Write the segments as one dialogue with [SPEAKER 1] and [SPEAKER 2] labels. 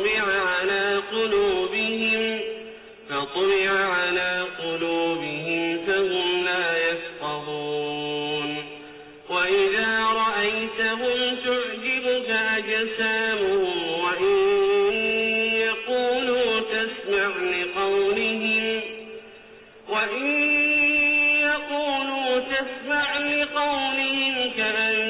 [SPEAKER 1] فطبع على قلوبهم فطبع على قلوبهم فهم لا يفقهون. وإذا رأيتهم تعجبك أجسامهم وإن يقولوا تسمع لقولهم وإن يقولوا تسمع لقولهم كأنهم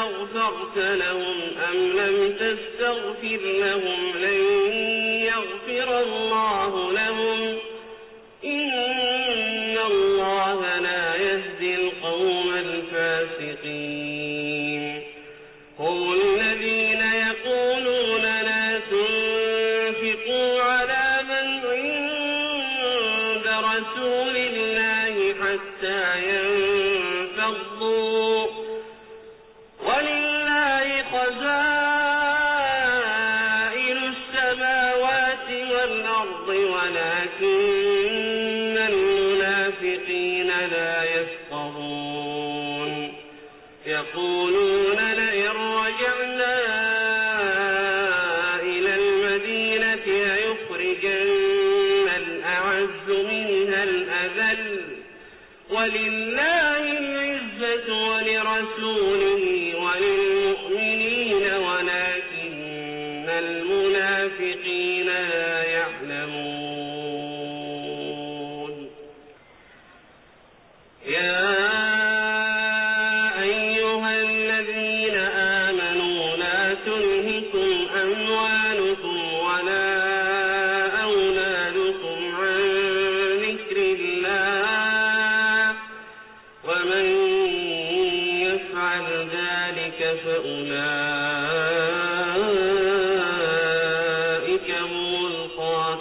[SPEAKER 1] أستغفرت لهم أم لم تستغفر لهم لن يغفر الله ولله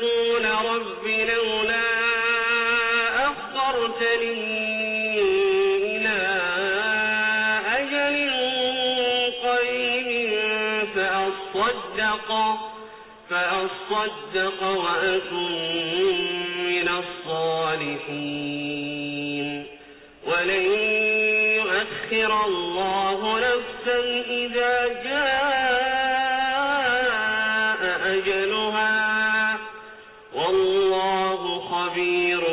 [SPEAKER 1] فيقول رب لولا أخرتني إلى أجل قريب فأصدق فأصدق وأكن من الصالحين. ولن يؤخر الله نفسا إذا جاء خبير.